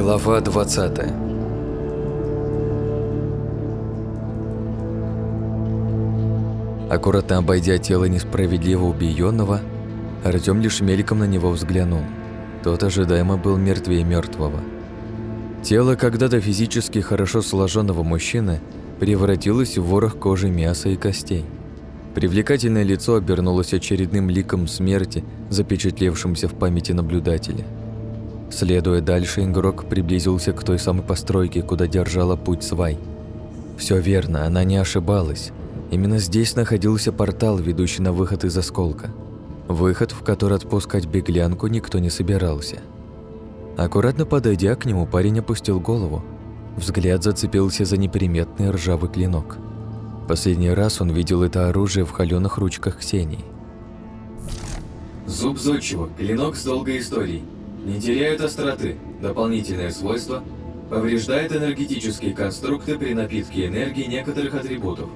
Глава 20 Аккуратно обойдя тело несправедливо убиенного, Артём лишь мельком на него взглянул. Тот ожидаемо был мертвее мертвого. Тело когда-то физически хорошо сложенного мужчины превратилось в ворох кожи, мяса и костей. Привлекательное лицо обернулось очередным ликом смерти, запечатлевшимся в памяти наблюдателя. Следуя дальше, игрок приблизился к той самой постройке, куда держала путь свай. Все верно, она не ошибалась. Именно здесь находился портал, ведущий на выход из осколка. Выход, в который отпускать беглянку никто не собирался. Аккуратно подойдя к нему, парень опустил голову. Взгляд зацепился за неприметный ржавый клинок. Последний раз он видел это оружие в холеных ручках Ксении. Зуб зодчего, клинок с долгой историей. Не теряют остроты. Дополнительное свойство. Повреждает энергетические конструкты при напитке энергии некоторых атрибутов.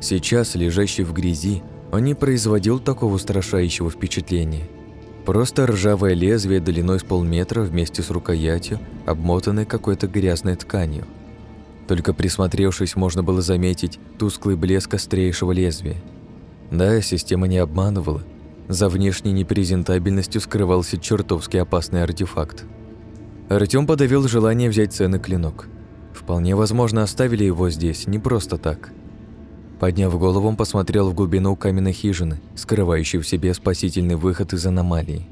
Сейчас, лежащий в грязи, он не производил такого устрашающего впечатления. Просто ржавое лезвие длиной с полметра вместе с рукоятью, обмотанной какой-то грязной тканью. Только присмотревшись, можно было заметить тусклый блеск острейшего лезвия. Да, система не обманывала – за внешней непрезентабельностью скрывался чертовски опасный артефакт. Артём подавил желание взять ценный клинок. Вполне возможно, оставили его здесь не просто так. Подняв голову, он посмотрел в глубину каменной хижины, скрывающей в себе спасительный выход из аномалии.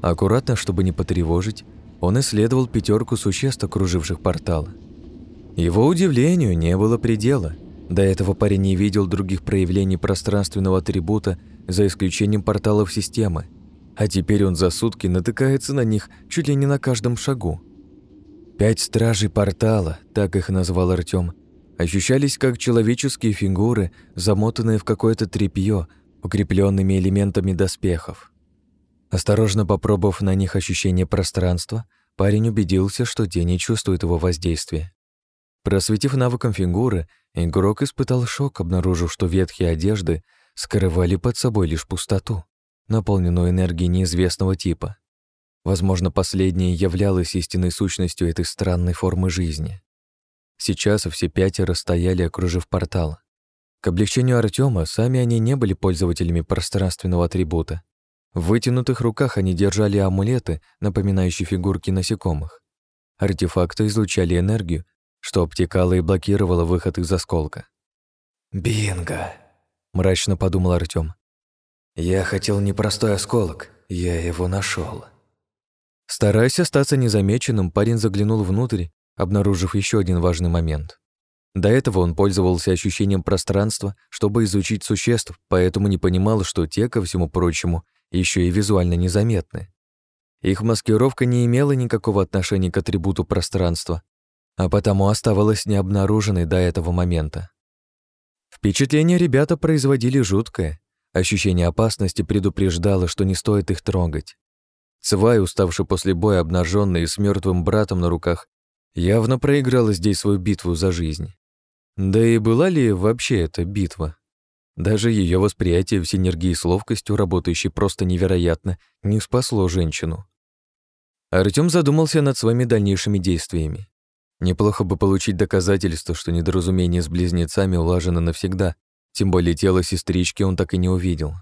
Аккуратно, чтобы не потревожить, он исследовал пятерку существ, окруживших портал. Его удивлению не было предела. До этого парень не видел других проявлений пространственного атрибута за исключением порталов системы, а теперь он за сутки натыкается на них чуть ли не на каждом шагу. Пять стражей портала, так их назвал Артём, ощущались как человеческие фигуры, замотанные в какое-то тряпье, укрепленными элементами доспехов. Осторожно попробовав на них ощущение пространства, парень убедился, что те не чувствуют его воздействия. Просветив навыком фигуры, игрок испытал шок, обнаружив, что ветхие одежды скрывали под собой лишь пустоту, наполненную энергией неизвестного типа. Возможно, последнее являлось истинной сущностью этой странной формы жизни. Сейчас все пятеро стояли, окружив портал. К облегчению Артема сами они не были пользователями пространственного атрибута. В вытянутых руках они держали амулеты, напоминающие фигурки насекомых. Артефакты излучали энергию, что обтекало и блокировало выход из осколка. «Бинго!» мрачно подумал Артём. Я хотел непростой осколок, я его нашел. Стараясь остаться незамеченным, парень заглянул внутрь, обнаружив еще один важный момент. До этого он пользовался ощущением пространства, чтобы изучить существ, поэтому не понимал, что те, ко всему прочему, еще и визуально незаметны. Их маскировка не имела никакого отношения к атрибуту пространства, а потому оставалась необнаруженной до этого момента. Впечатление ребята производили жуткое. Ощущение опасности предупреждало, что не стоит их трогать. Цвай, уставший после боя, обнаженный и с мертвым братом на руках, явно проиграла здесь свою битву за жизнь. Да и была ли вообще эта битва? Даже ее восприятие в синергии с ловкостью, работающей просто невероятно, не спасло женщину. Артём задумался над своими дальнейшими действиями. Неплохо бы получить доказательство, что недоразумение с близнецами улажено навсегда, тем более тело сестрички он так и не увидел.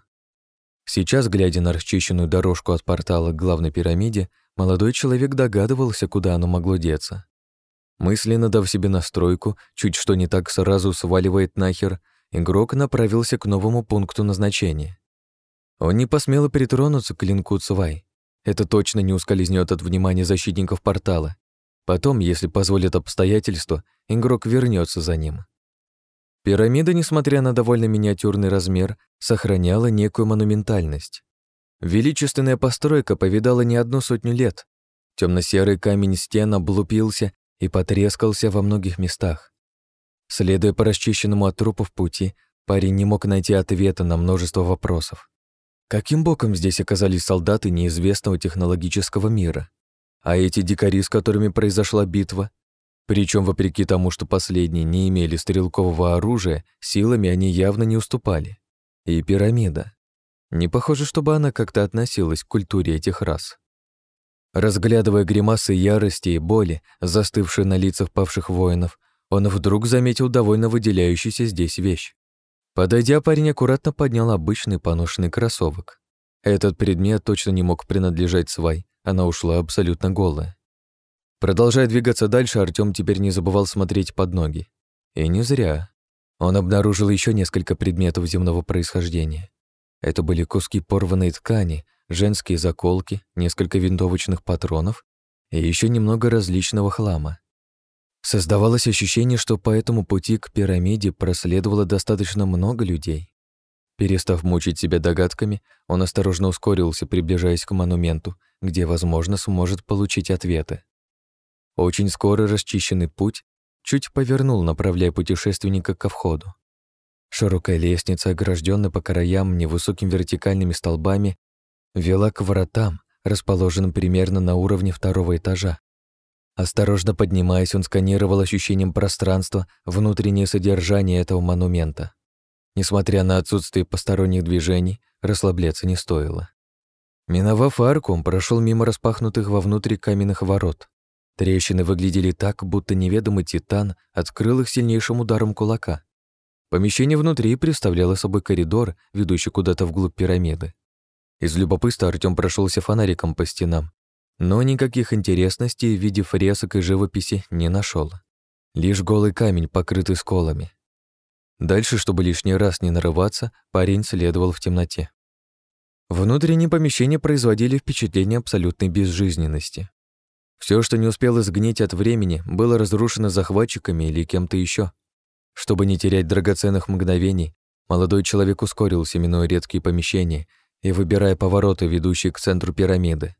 Сейчас, глядя на расчищенную дорожку от портала к главной пирамиде, молодой человек догадывался, куда оно могло деться. Мысленно дав себе настройку, чуть что не так сразу сваливает нахер, игрок направился к новому пункту назначения. Он не посмел притронуться к клинку Цвай. Это точно не ускользнет от внимания защитников портала, Потом, если позволят обстоятельства, игрок вернется за ним. Пирамида, несмотря на довольно миниатюрный размер, сохраняла некую монументальность. Величественная постройка повидала не одну сотню лет. Темно-серый камень стен облупился и потрескался во многих местах. Следуя по расчищенному от трупов пути, парень не мог найти ответа на множество вопросов. Каким боком здесь оказались солдаты неизвестного технологического мира? А эти дикари, с которыми произошла битва, причем вопреки тому, что последние не имели стрелкового оружия, силами они явно не уступали. И пирамида. Не похоже, чтобы она как-то относилась к культуре этих рас. Разглядывая гримасы ярости и боли, застывшие на лицах павших воинов, он вдруг заметил довольно выделяющуюся здесь вещь. Подойдя, парень аккуратно поднял обычный поношенный кроссовок. Этот предмет точно не мог принадлежать свай, она ушла абсолютно голая. Продолжая двигаться дальше, Артём теперь не забывал смотреть под ноги. И не зря. Он обнаружил еще несколько предметов земного происхождения. Это были куски порванной ткани, женские заколки, несколько винтовочных патронов и еще немного различного хлама. Создавалось ощущение, что по этому пути к пирамиде проследовало достаточно много людей. Перестав мучить себя догадками, он осторожно ускорился, приближаясь к монументу, где, возможно, сможет получить ответы. Очень скоро расчищенный путь чуть повернул, направляя путешественника ко входу. Широкая лестница, огражденная по краям невысокими вертикальными столбами, вела к воротам, расположенным примерно на уровне второго этажа. Осторожно поднимаясь, он сканировал ощущением пространства внутреннее содержание этого монумента. Несмотря на отсутствие посторонних движений, расслабляться не стоило. Миновав арку, он прошел мимо распахнутых вовнутрь каменных ворот. Трещины выглядели так, будто неведомый титан открыл их сильнейшим ударом кулака. Помещение внутри представляло собой коридор, ведущий куда-то вглубь пирамиды. Из любопытства Артём прошелся фонариком по стенам, но никаких интересностей в виде фресок и живописи не нашел. Лишь голый камень, покрытый сколами. Дальше, чтобы лишний раз не нарываться, парень следовал в темноте. Внутренние помещения производили впечатление абсолютной безжизненности. Все, что не успело сгнить от времени, было разрушено захватчиками или кем-то еще. Чтобы не терять драгоценных мгновений, молодой человек ускорился, минуя редкие помещения и выбирая повороты, ведущие к центру пирамиды.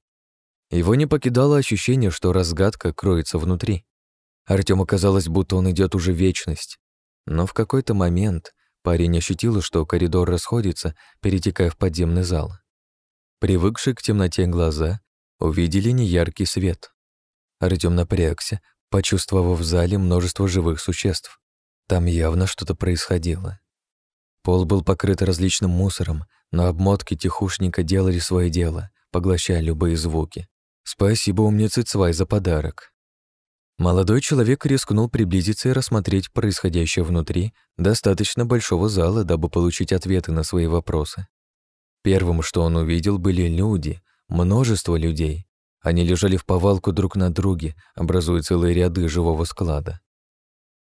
Его не покидало ощущение, что разгадка кроется внутри. Артёму казалось, будто он идет уже вечность. Но в какой-то момент парень ощутил, что коридор расходится, перетекая в подземный зал. Привыкшие к темноте глаза увидели неяркий свет. Артём напрягся, почувствовав в зале множество живых существ. Там явно что-то происходило. Пол был покрыт различным мусором, но обмотки тихушника делали свое дело, поглощая любые звуки. Спасибо умнице Цвай за подарок. Молодой человек рискнул приблизиться и рассмотреть происходящее внутри достаточно большого зала, дабы получить ответы на свои вопросы. Первым, что он увидел, были люди, множество людей. Они лежали в повалку друг на друге, образуя целые ряды живого склада.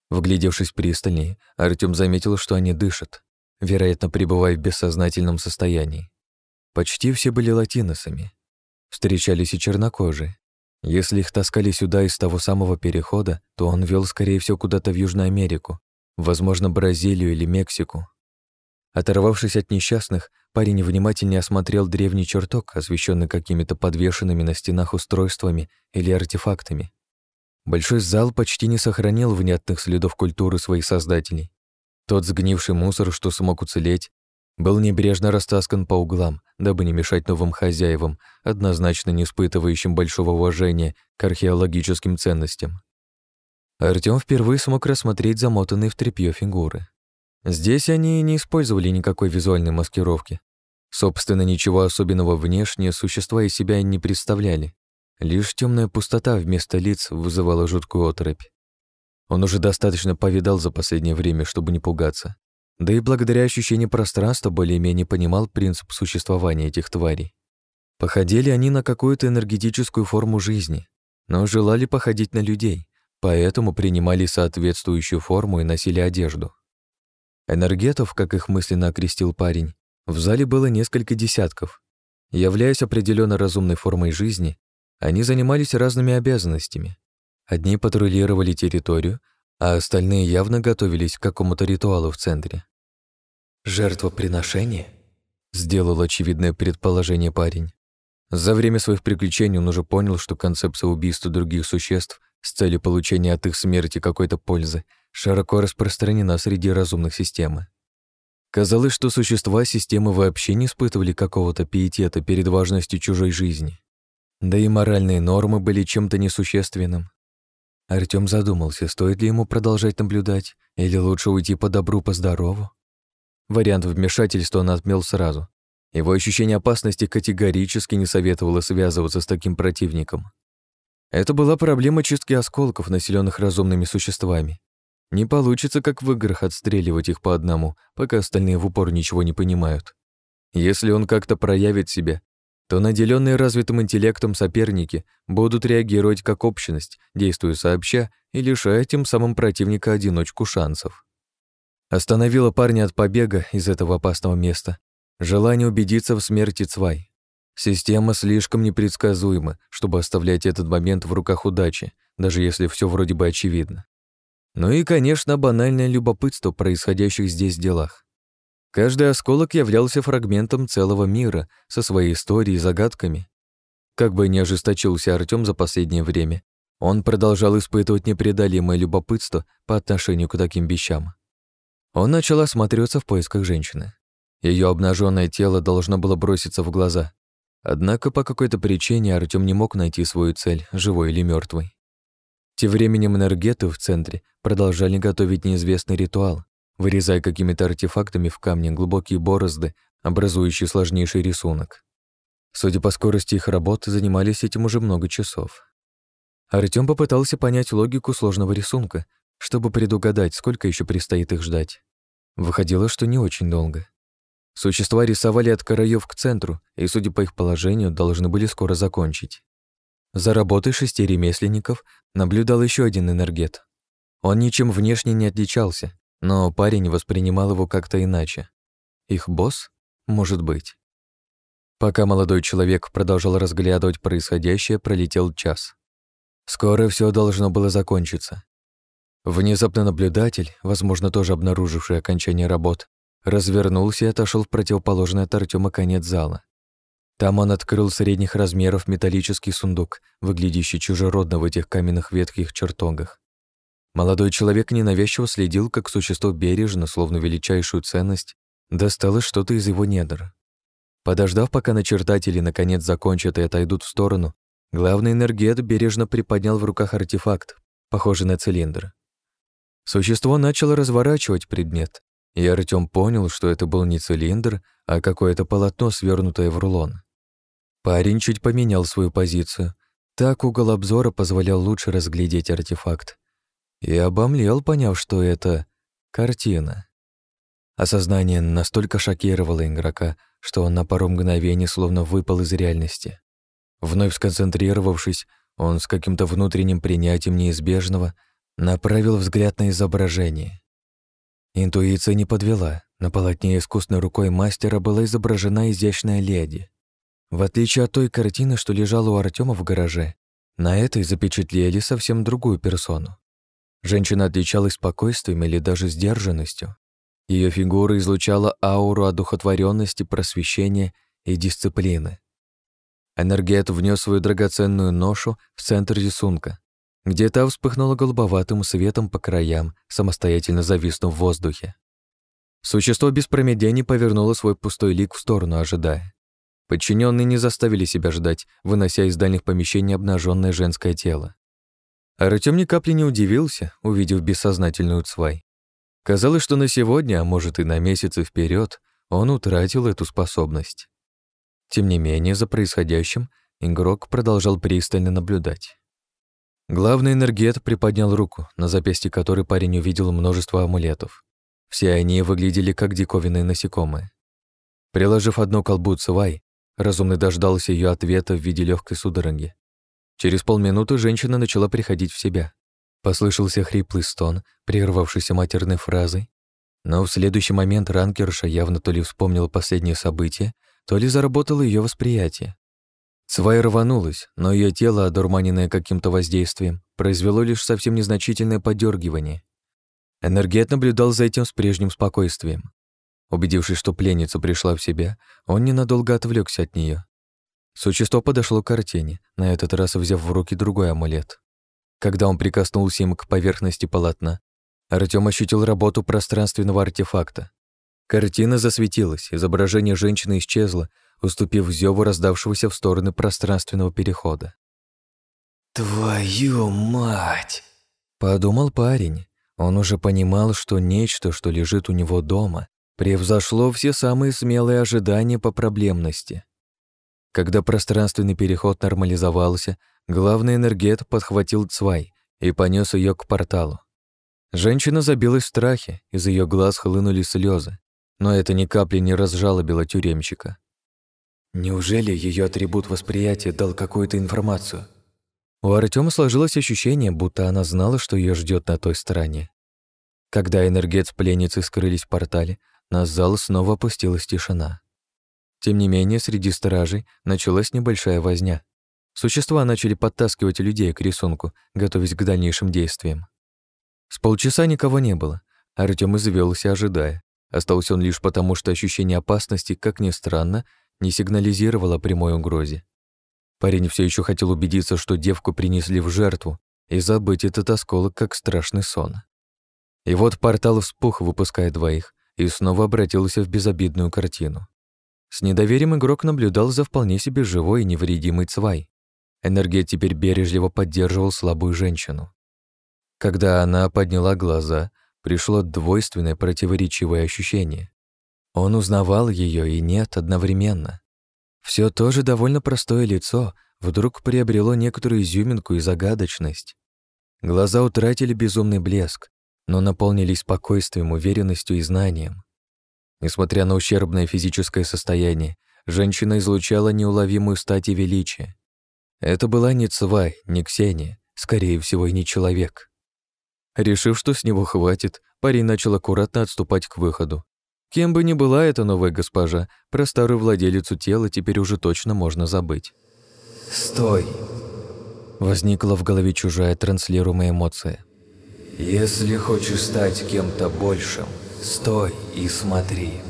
Вглядевшись пристальнее, Артём заметил, что они дышат, вероятно, пребывая в бессознательном состоянии. Почти все были латиносами. Встречались и чернокожие. Если их таскали сюда из того самого перехода, то он вел, скорее всего, куда-то в Южную Америку, возможно, Бразилию или Мексику. Оторвавшись от несчастных, парень внимательнее осмотрел древний чертог, освещенный какими-то подвешенными на стенах устройствами или артефактами. Большой зал почти не сохранил внятных следов культуры своих создателей. Тот сгнивший мусор, что смог уцелеть, был небрежно растаскан по углам, дабы не мешать новым хозяевам, однозначно не испытывающим большого уважения к археологическим ценностям. Артём впервые смог рассмотреть замотанные в тряпьё фигуры. Здесь они не использовали никакой визуальной маскировки. Собственно, ничего особенного внешне существа из себя не представляли. Лишь темная пустота вместо лиц вызывала жуткую оторопь. Он уже достаточно повидал за последнее время, чтобы не пугаться. Да и благодаря ощущению пространства более-менее понимал принцип существования этих тварей. Походили они на какую-то энергетическую форму жизни, но желали походить на людей, поэтому принимали соответствующую форму и носили одежду. Энергетов, как их мысленно окрестил парень, в зале было несколько десятков. Являясь определенно разумной формой жизни, они занимались разными обязанностями. Одни патрулировали территорию, а остальные явно готовились к какому-то ритуалу в центре. «Жертвоприношение?» — сделал очевидное предположение парень. За время своих приключений он уже понял, что концепция убийства других существ с целью получения от их смерти какой-то пользы широко распространена среди разумных системы. Казалось, что существа системы вообще не испытывали какого-то пиетета перед важностью чужой жизни. Да и моральные нормы были чем-то несущественным. Артём задумался, стоит ли ему продолжать наблюдать, или лучше уйти по добру, по здорову. Вариант вмешательства он отмел сразу. Его ощущение опасности категорически не советовало связываться с таким противником. Это была проблема чистки осколков, населенных разумными существами. Не получится, как в играх, отстреливать их по одному, пока остальные в упор ничего не понимают. Если он как-то проявит себя, то наделенные развитым интеллектом соперники будут реагировать как общность, действуя сообща и лишая тем самым противника-одиночку шансов. Остановило парня от побега из этого опасного места желание убедиться в смерти Цвай. Система слишком непредсказуема, чтобы оставлять этот момент в руках удачи, даже если все вроде бы очевидно. Ну и, конечно, банальное любопытство происходящих здесь делах. Каждый осколок являлся фрагментом целого мира со своей историей и загадками. Как бы ни ожесточился Артём за последнее время, он продолжал испытывать непреодолимое любопытство по отношению к таким вещам. Он начал осматриваться в поисках женщины. Ее обнаженное тело должно было броситься в глаза, Однако по какой-то причине Артём не мог найти свою цель, живой или мертвый. Тем временем энергеты в центре продолжали готовить неизвестный ритуал, вырезая какими-то артефактами в камне глубокие борозды, образующие сложнейший рисунок. Судя по скорости их работы, занимались этим уже много часов. Артём попытался понять логику сложного рисунка, чтобы предугадать, сколько еще предстоит их ждать. Выходило, что не очень долго. Существа рисовали от краев к центру, и, судя по их положению, должны были скоро закончить. За работой шести ремесленников наблюдал еще один энергет. Он ничем внешне не отличался, но парень воспринимал его как-то иначе. Их босс? Может быть. Пока молодой человек продолжал разглядывать происходящее, пролетел час. Скоро все должно было закончиться. Внезапно наблюдатель, возможно, тоже обнаруживший окончание работ, развернулся и отошел в противоположный от Артема конец зала. Там он открыл средних размеров металлический сундук, выглядящий чужеродно в этих каменных ветхих чертогах. Молодой человек ненавязчиво следил, как существо бережно, словно величайшую ценность, достало что-то из его недр. Подождав, пока начертатели наконец закончат и отойдут в сторону, главный энергет бережно приподнял в руках артефакт, похожий на цилиндр. Существо начало разворачивать предмет, и Артём понял, что это был не цилиндр, а какое-то полотно, свернутое в рулон. Парень чуть поменял свою позицию. Так угол обзора позволял лучше разглядеть артефакт. И обомлел, поняв, что это картина. Осознание настолько шокировало игрока, что он на пару мгновений словно выпал из реальности. Вновь сконцентрировавшись, он с каким-то внутренним принятием неизбежного направил взгляд на изображение. Интуиция не подвела. На полотне искусной рукой мастера была изображена изящная леди. В отличие от той картины, что лежала у Артема в гараже, на этой запечатлели совсем другую персону. Женщина отличалась спокойствием или даже сдержанностью. Ее фигура излучала ауру одухотворенности, просвещения и дисциплины. Энергет внес свою драгоценную ношу в центр рисунка, где та вспыхнула голубоватым светом по краям, самостоятельно зависнув в воздухе. Существо без промедления повернуло свой пустой лик в сторону, ожидая. Подчиненные не заставили себя ждать, вынося из дальних помещений обнаженное женское тело. Артём ни капли не удивился, увидев бессознательную Цвай. Казалось, что на сегодня, а может и на месяцы вперед, он утратил эту способность. Тем не менее, за происходящим игрок продолжал пристально наблюдать. Главный энергет приподнял руку, на запястье которой парень увидел множество амулетов. Все они выглядели как диковинные насекомые. Приложив одну колбу Цвай, разумный дождался ее ответа в виде легкой судороги. Через полминуты женщина начала приходить в себя. Послышался хриплый стон, прервавшийся матерной фразой. Но в следующий момент ранкерша явно то ли вспомнила последние события, то ли заработало ее восприятие. Свай рванулась, но ее тело, одурманенное каким-то воздействием, произвело лишь совсем незначительное подергивание. Энергет наблюдал за этим с прежним спокойствием. Убедившись, что пленница пришла в себя, он ненадолго отвлекся от нее. Существо подошло к картине, на этот раз взяв в руки другой амулет. Когда он прикоснулся им к поверхности полотна, Артём ощутил работу пространственного артефакта. Картина засветилась, изображение женщины исчезло, уступив зеву раздавшегося в стороны пространственного перехода. «Твою мать!» — подумал парень. Он уже понимал, что нечто, что лежит у него дома, превзошло все самые смелые ожидания по проблемности. Когда пространственный переход нормализовался, главный энергет подхватил Цвай и понес ее к порталу. Женщина забилась в страхе, из ее глаз хлынули слезы, но это ни капли не разжалобило тюремщика. Неужели ее атрибут восприятия дал какую-то информацию? У Артема сложилось ощущение, будто она знала, что ее ждет на той стороне. Когда энергет с пленницей скрылись в портале, на зал снова опустилась тишина. Тем не менее, среди стражей началась небольшая возня. Существа начали подтаскивать людей к рисунку, готовясь к дальнейшим действиям. С полчаса никого не было. Артём извелся, ожидая. Остался он лишь потому, что ощущение опасности, как ни странно, не сигнализировало прямой угрозе. Парень все еще хотел убедиться, что девку принесли в жертву, и забыть этот осколок как страшный сон. И вот портал вспух, выпуская двоих, и снова обратился в безобидную картину. С недоверием игрок наблюдал за вполне себе живой и невредимый Цвай. Энергет теперь бережливо поддерживал слабую женщину. Когда она подняла глаза, пришло двойственное противоречивое ощущение. Он узнавал ее и нет одновременно. Все тоже довольно простое лицо вдруг приобрело некоторую изюминку и загадочность. Глаза утратили безумный блеск, но наполнились спокойствием, уверенностью и знанием. Несмотря на ущербное физическое состояние, женщина излучала неуловимую стать и величие. Это была не Цвай, не Ксения, скорее всего, и не человек. Решив, что с него хватит, парень начал аккуратно отступать к выходу. Кем бы ни была эта новая госпожа, про старую владелицу тела теперь уже точно можно забыть. «Стой!» Возникла в голове чужая транслируемая эмоция. «Если хочешь стать кем-то большим, стой и смотри».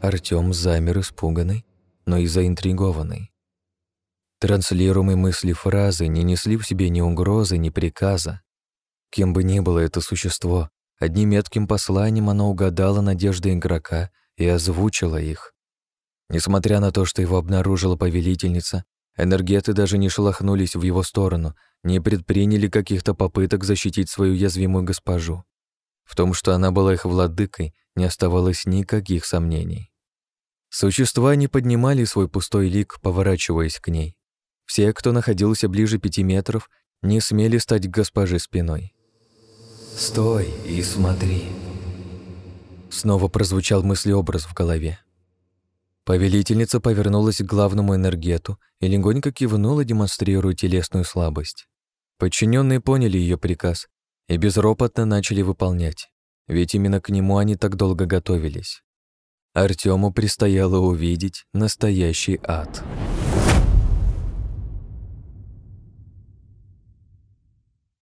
Артём замер испуганный, но и заинтригованный. Транслируемые мысли фразы не несли в себе ни угрозы, ни приказа. Кем бы ни было это существо, одним метким посланием оно угадало надежды игрока и озвучило их. Несмотря на то, что его обнаружила повелительница, энергеты даже не шелохнулись в его сторону, не предприняли каких-то попыток защитить свою уязвимую госпожу. В том, что она была их владыкой, не оставалось никаких сомнений. Существа не поднимали свой пустой лик, поворачиваясь к ней. Все, кто находился ближе пяти метров, не смели стать к госпоже спиной. «Стой и смотри». Снова прозвучал мыслеобраз в голове. Повелительница повернулась к главному энергету и легонько кивнула, демонстрируя телесную слабость. Подчиненные поняли ее приказ и безропотно начали выполнять, ведь именно к нему они так долго готовились. Артему предстояло увидеть настоящий ад.